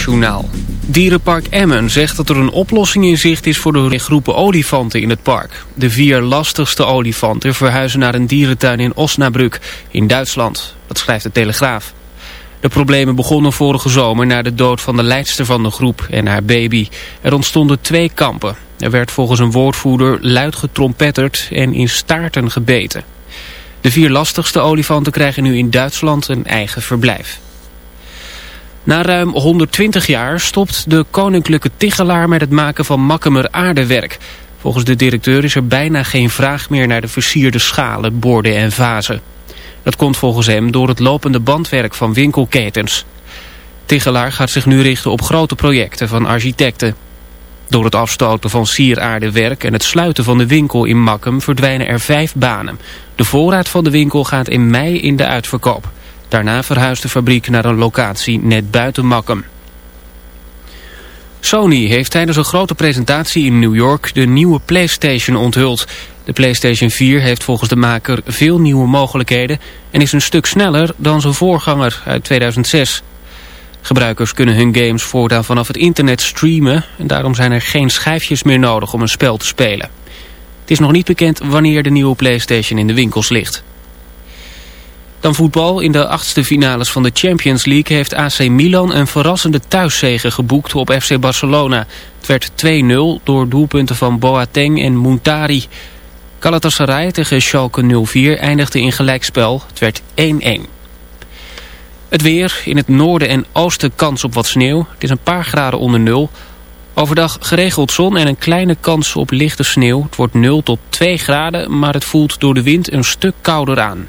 NOS-journaal. Dierenpark Emmen zegt dat er een oplossing in zicht is voor de groepen olifanten in het park. De vier lastigste olifanten verhuizen naar een dierentuin in Osnabrück in Duitsland. Dat schrijft de Telegraaf. De problemen begonnen vorige zomer na de dood van de leidster van de groep en haar baby. Er ontstonden twee kampen. Er werd volgens een woordvoerder luid getrompetterd en in staarten gebeten. De vier lastigste olifanten krijgen nu in Duitsland een eigen verblijf. Na ruim 120 jaar stopt de koninklijke Tichelaar met het maken van makkemer aardewerk. Volgens de directeur is er bijna geen vraag meer naar de versierde schalen, borden en vazen. Dat komt volgens hem door het lopende bandwerk van winkelketens. Tichelaar gaat zich nu richten op grote projecten van architecten. Door het afstoten van sieraardewerk en het sluiten van de winkel in Makkum verdwijnen er vijf banen. De voorraad van de winkel gaat in mei in de uitverkoop. Daarna verhuist de fabriek naar een locatie net buiten Makkum. Sony heeft tijdens een grote presentatie in New York de nieuwe PlayStation onthuld. De PlayStation 4 heeft volgens de maker veel nieuwe mogelijkheden en is een stuk sneller dan zijn voorganger uit 2006. Gebruikers kunnen hun games voortaan vanaf het internet streamen en daarom zijn er geen schijfjes meer nodig om een spel te spelen. Het is nog niet bekend wanneer de nieuwe PlayStation in de winkels ligt. Dan voetbal. In de achtste finales van de Champions League heeft AC Milan een verrassende thuiszege geboekt op FC Barcelona. Het werd 2-0 door doelpunten van Boateng en Muntari. Galatasaray tegen Schalke 04 eindigde in gelijkspel. Het werd 1-1. Het weer. In het noorden en oosten kans op wat sneeuw. Het is een paar graden onder nul. Overdag geregeld zon en een kleine kans op lichte sneeuw. Het wordt 0 tot 2 graden, maar het voelt door de wind een stuk kouder aan.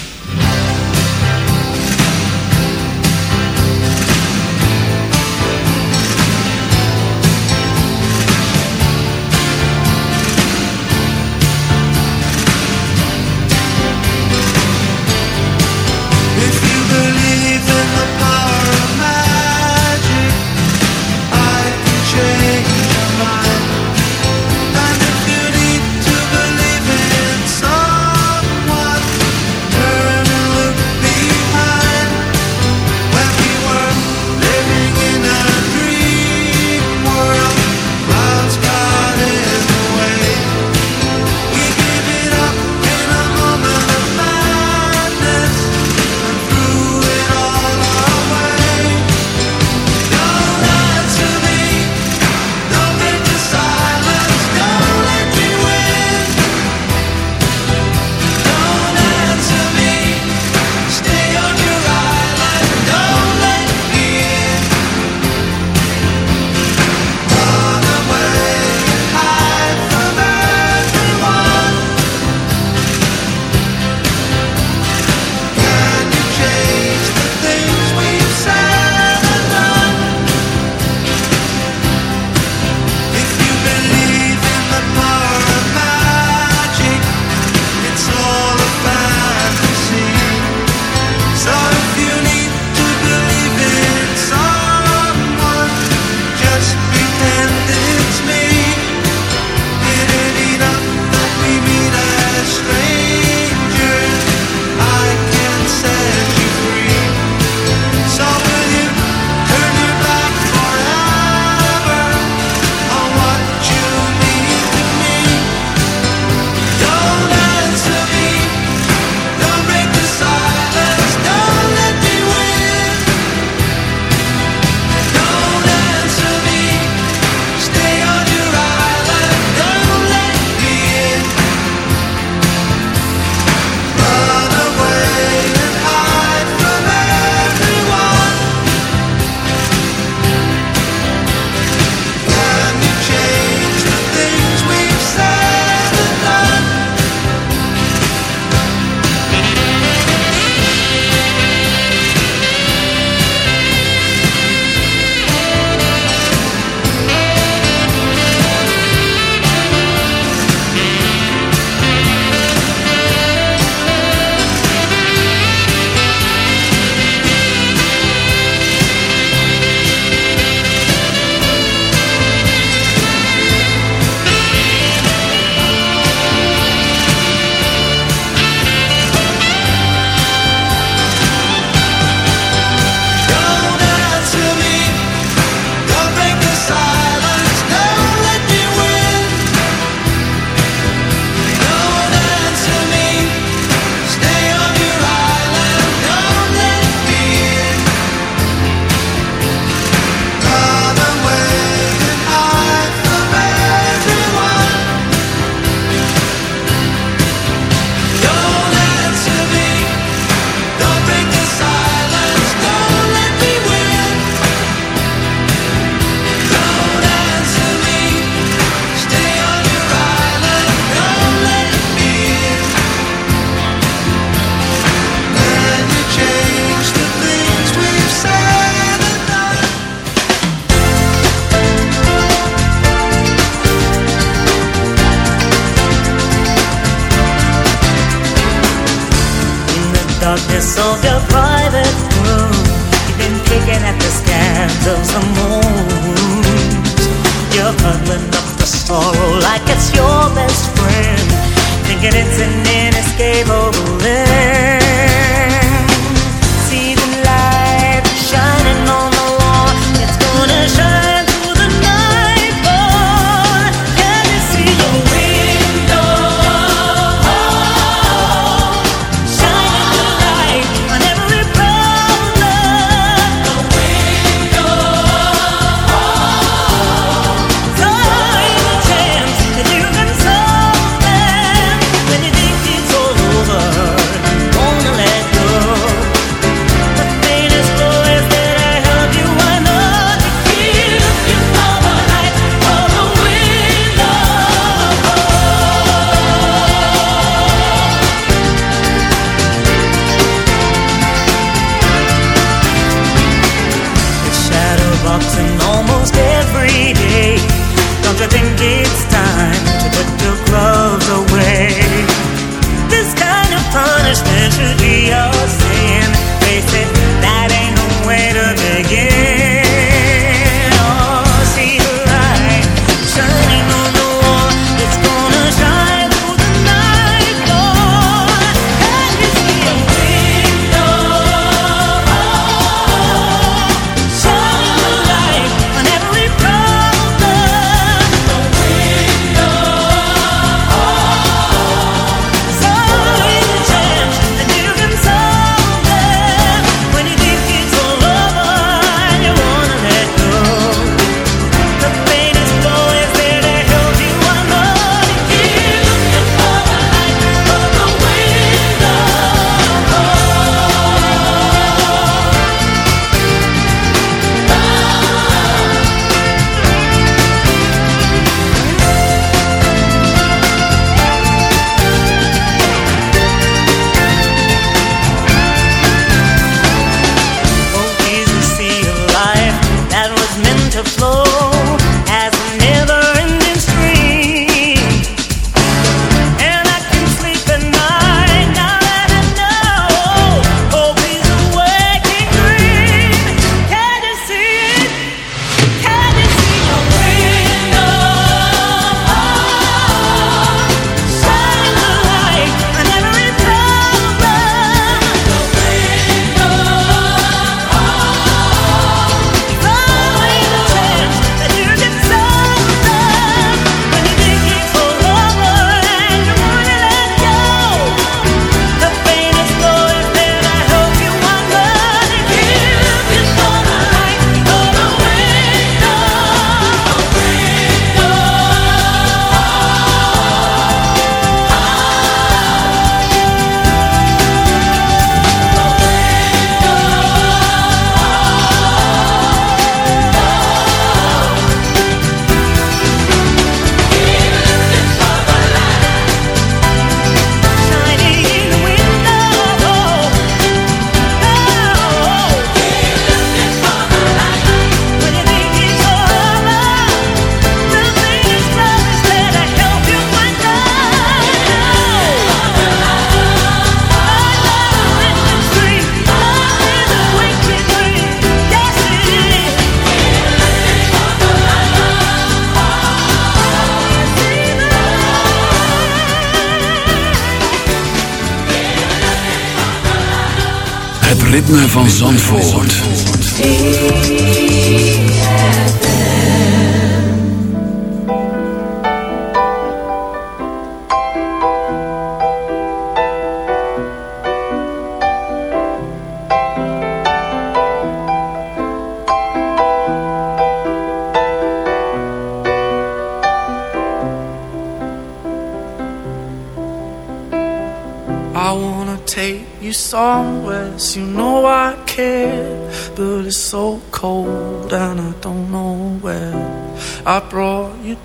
Van Zandvoort.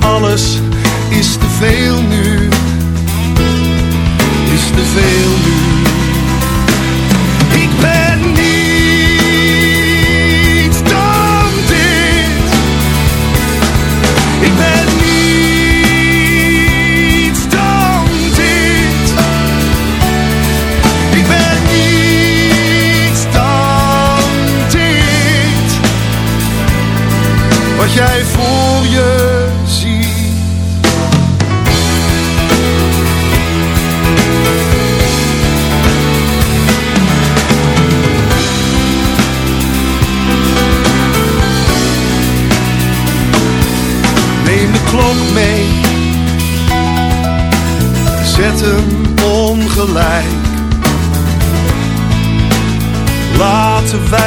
Alles is te veel nu. Is te veel nu.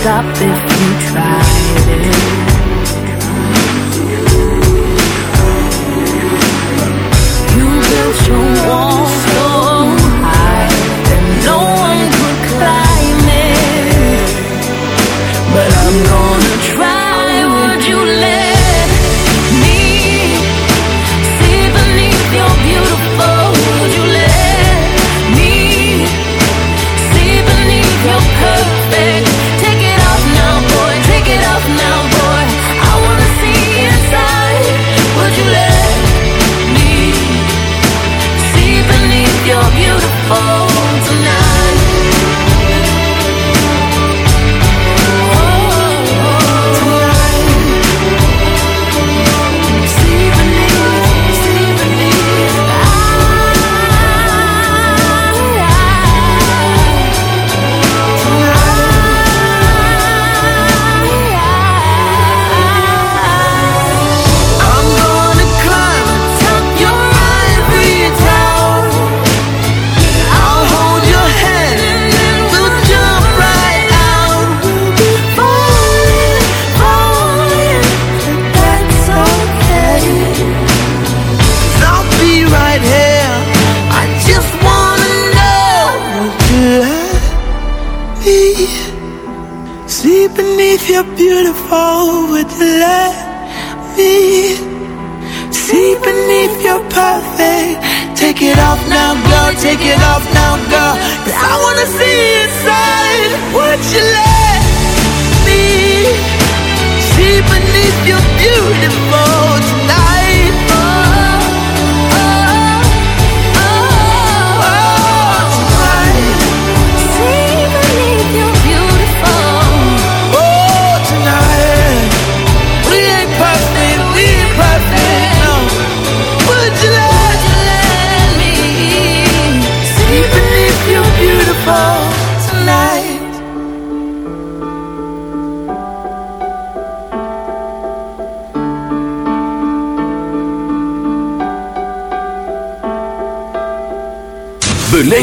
Stop if you tried it. You built your wall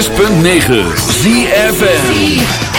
106.9 ZFN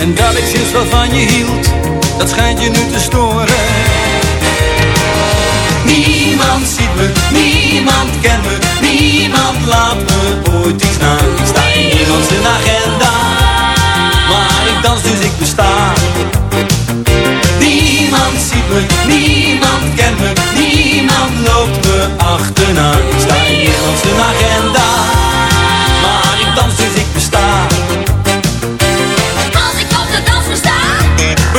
En dat ik sinds wat van je hield, dat schijnt je nu te storen. Niemand ziet me, niemand kent me, niemand laat me ooit iets na. Ik sta in niemand zijn agenda, maar ik dans dus ik besta. Niemand ziet me, niemand kent me, niemand loopt me achterna. Ik sta in niemand agenda,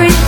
everything,